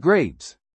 Grapes.